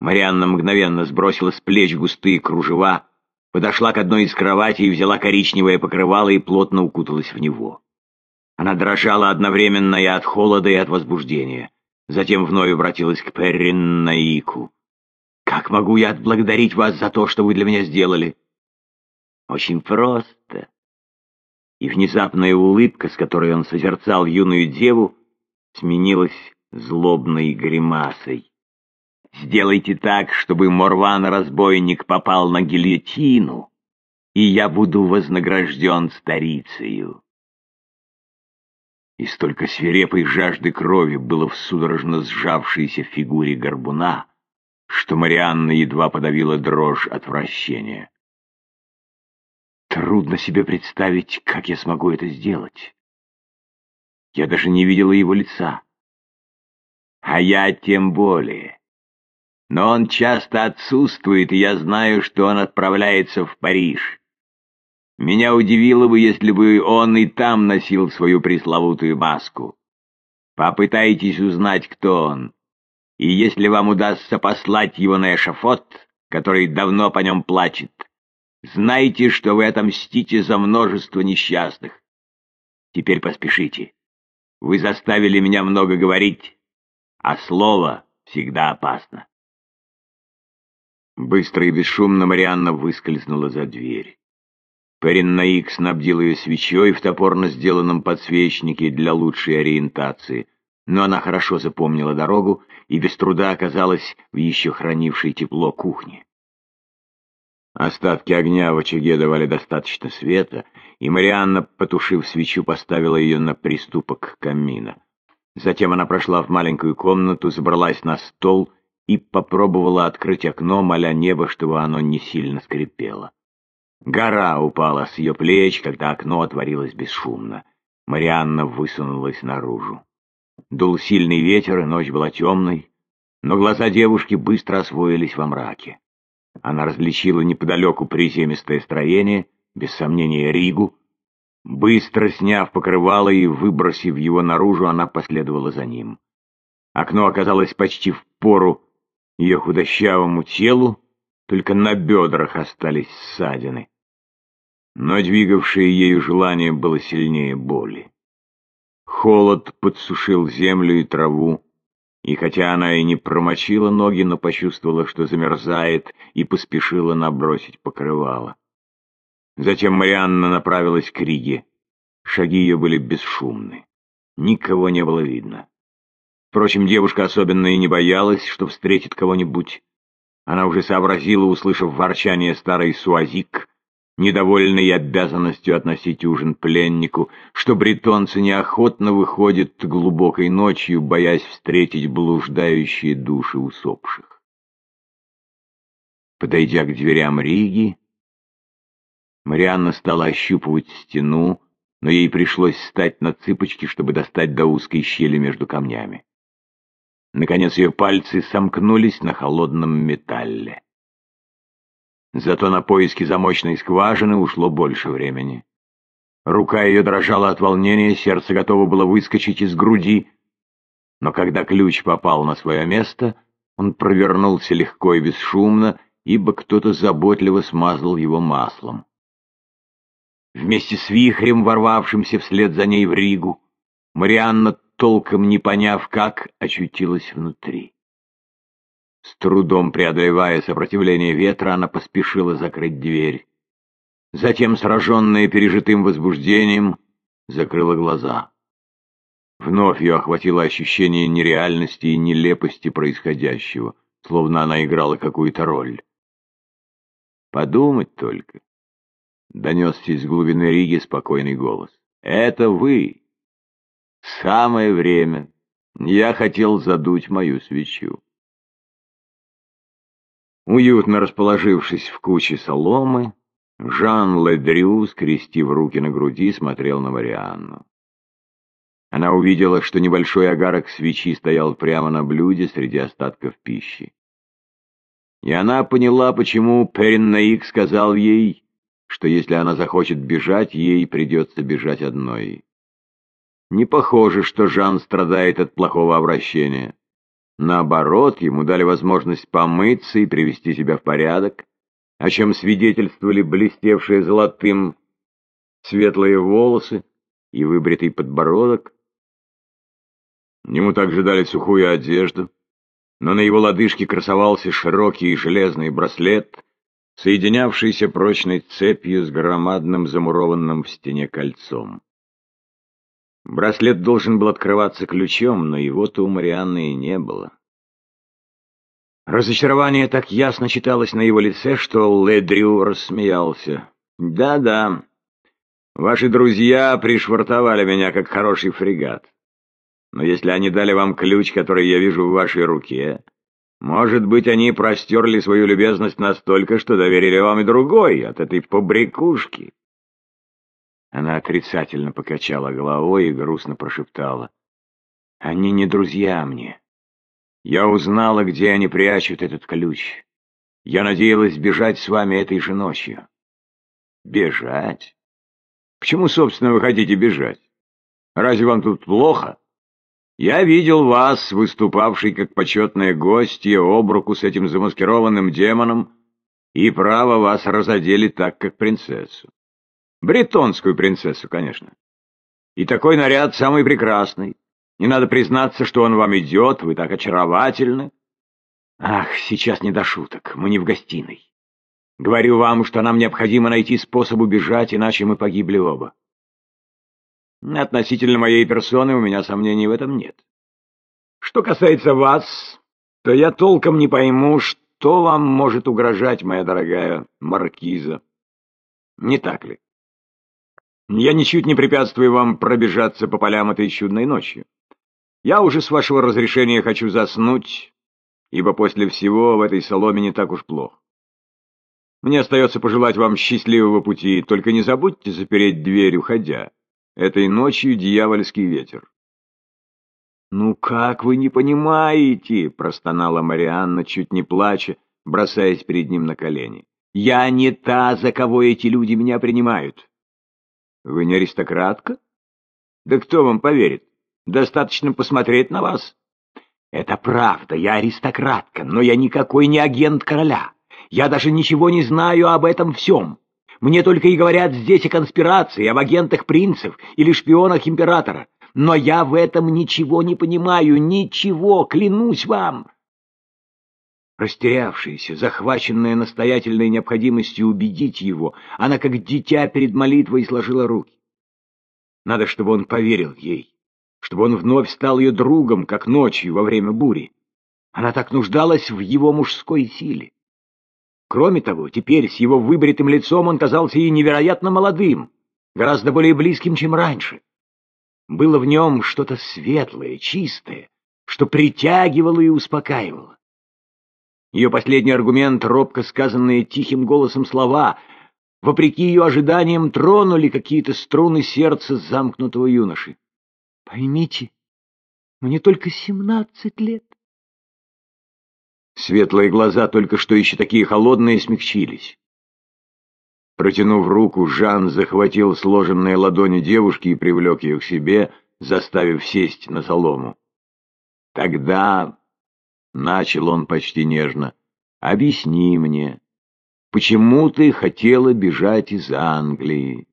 Марианна мгновенно сбросила с плеч густые кружева, подошла к одной из кроватей, взяла коричневое покрывало и плотно укуталась в него. Она дрожала одновременно и от холода, и от возбуждения. Затем вновь обратилась к Перрин Наику. «Как могу я отблагодарить вас за то, что вы для меня сделали?» «Очень просто». И внезапная улыбка, с которой он созерцал юную деву, сменилась злобной гримасой. «Сделайте так, чтобы Морван-разбойник попал на гильотину, и я буду вознагражден старицею». И столько свирепой жажды крови было в судорожно сжавшейся фигуре горбуна, что Марианна едва подавила дрожь отвращения. Трудно себе представить, как я смогу это сделать. Я даже не видела его лица. А я тем более. Но он часто отсутствует, и я знаю, что он отправляется в Париж. Меня удивило бы, если бы он и там носил свою пресловутую маску. Попытайтесь узнать, кто он. И если вам удастся послать его на эшафот, который давно по нем плачет, знайте, что вы отомстите за множество несчастных. Теперь поспешите. Вы заставили меня много говорить, а слово всегда опасно. Быстро и бесшумно Марианна выскользнула за дверь. Перин снабдил ее свечой в топорно сделанном подсвечнике для лучшей ориентации, но она хорошо запомнила дорогу и без труда оказалась в еще хранившей тепло кухне. Остатки огня в очаге давали достаточно света, и Марианна, потушив свечу, поставила ее на приступок камина. Затем она прошла в маленькую комнату, забралась на стол и попробовала открыть окно, моля небо, чтобы оно не сильно скрипело. Гора упала с ее плеч, когда окно отворилось бесшумно. Марианна высунулась наружу. Дул сильный ветер, и ночь была темной, но глаза девушки быстро освоились во мраке. Она различила неподалеку приземистое строение, без сомнения Ригу. Быстро сняв покрывало и выбросив его наружу, она последовала за ним. Окно оказалось почти в пору ее худощавому телу, только на бедрах остались ссадины. Но двигавшее ею желание было сильнее боли. Холод подсушил землю и траву, и хотя она и не промочила ноги, но почувствовала, что замерзает, и поспешила набросить покрывало. Затем Марианна направилась к Риге. Шаги ее были бесшумны. Никого не было видно. Впрочем, девушка особенно и не боялась, что встретит кого-нибудь. Она уже сообразила, услышав ворчание старой Суазик, недовольной обязанностью относить ужин пленнику, что бретонцы неохотно выходят глубокой ночью, боясь встретить блуждающие души усопших. Подойдя к дверям Риги, Марианна стала ощупывать стену, но ей пришлось встать на цыпочки, чтобы достать до узкой щели между камнями. Наконец ее пальцы сомкнулись на холодном металле. Зато на поиски замочной скважины ушло больше времени. Рука ее дрожала от волнения, сердце готово было выскочить из груди. Но когда ключ попал на свое место, он провернулся легко и бесшумно, ибо кто-то заботливо смазал его маслом. Вместе с вихрем, ворвавшимся вслед за ней в Ригу, Марианна толком не поняв как, очутилась внутри. С трудом преодолевая сопротивление ветра, она поспешила закрыть дверь. Затем, сраженная пережитым возбуждением, закрыла глаза. Вновь ее охватило ощущение нереальности и нелепости происходящего, словно она играла какую-то роль. «Подумать только!» — донесся из глубины Риги спокойный голос. «Это вы!» Самое время. Я хотел задуть мою свечу. Уютно расположившись в куче соломы, Жан Ледрю, скрестив руки на груди, смотрел на Марианну. Она увидела, что небольшой огарок свечи стоял прямо на блюде среди остатков пищи. И она поняла, почему Периннаик сказал ей, что если она захочет бежать, ей придется бежать одной. Не похоже, что Жан страдает от плохого обращения. Наоборот, ему дали возможность помыться и привести себя в порядок, о чем свидетельствовали блестевшие золотым светлые волосы и выбритый подбородок. Ему также дали сухую одежду, но на его лодыжке красовался широкий железный браслет, соединявшийся прочной цепью с громадным замурованным в стене кольцом. Браслет должен был открываться ключом, но его-то у Марианны и не было. Разочарование так ясно читалось на его лице, что Ледрю рассмеялся. «Да-да, ваши друзья пришвартовали меня, как хороший фрегат. Но если они дали вам ключ, который я вижу в вашей руке, может быть, они простерли свою любезность настолько, что доверили вам и другой от этой побрякушки». Она отрицательно покачала головой и грустно прошептала. «Они не друзья мне. Я узнала, где они прячут этот ключ. Я надеялась бежать с вами этой же ночью». «Бежать? Почему, собственно, вы хотите бежать? Разве вам тут плохо?» Я видел вас, выступавший как почетная гостья, об руку с этим замаскированным демоном, и право вас разодели так, как принцессу. Бретонскую принцессу, конечно. И такой наряд самый прекрасный. Не надо признаться, что он вам идет, вы так очаровательны. Ах, сейчас не до шуток, мы не в гостиной. Говорю вам, что нам необходимо найти способ убежать, иначе мы погибли оба. Относительно моей персоны у меня сомнений в этом нет. Что касается вас, то я толком не пойму, что вам может угрожать, моя дорогая маркиза. Не так ли? Я ничуть не препятствую вам пробежаться по полям этой чудной ночью. Я уже с вашего разрешения хочу заснуть, ибо после всего в этой соломе не так уж плохо. Мне остается пожелать вам счастливого пути, только не забудьте запереть дверь, уходя. Этой ночью дьявольский ветер. «Ну как вы не понимаете?» — простонала Марианна, чуть не плача, бросаясь перед ним на колени. «Я не та, за кого эти люди меня принимают. Вы не аристократка? Да кто вам поверит? Достаточно посмотреть на вас. Это правда, я аристократка, но я никакой не агент короля. Я даже ничего не знаю об этом всем. Мне только и говорят здесь о конспирации, об агентах принцев или шпионах императора. Но я в этом ничего не понимаю, ничего, клянусь вам. Растерявшаяся, захваченная настоятельной необходимостью убедить его, она как дитя перед молитвой сложила руки. Надо, чтобы он поверил ей, чтобы он вновь стал ее другом, как ночью во время бури. Она так нуждалась в его мужской силе. Кроме того, теперь с его выбритым лицом он казался ей невероятно молодым, гораздо более близким, чем раньше. Было в нем что-то светлое, чистое, что притягивало и успокаивало. Ее последний аргумент, робко сказанные тихим голосом слова, вопреки ее ожиданиям, тронули какие-то струны сердца замкнутого юноши. «Поймите, мне только семнадцать лет». Светлые глаза, только что еще такие холодные, смягчились. Протянув руку, Жан захватил сложенные ладони девушки и привлек ее к себе, заставив сесть на солому. Тогда Начал он почти нежно. «Объясни мне, почему ты хотела бежать из Англии?»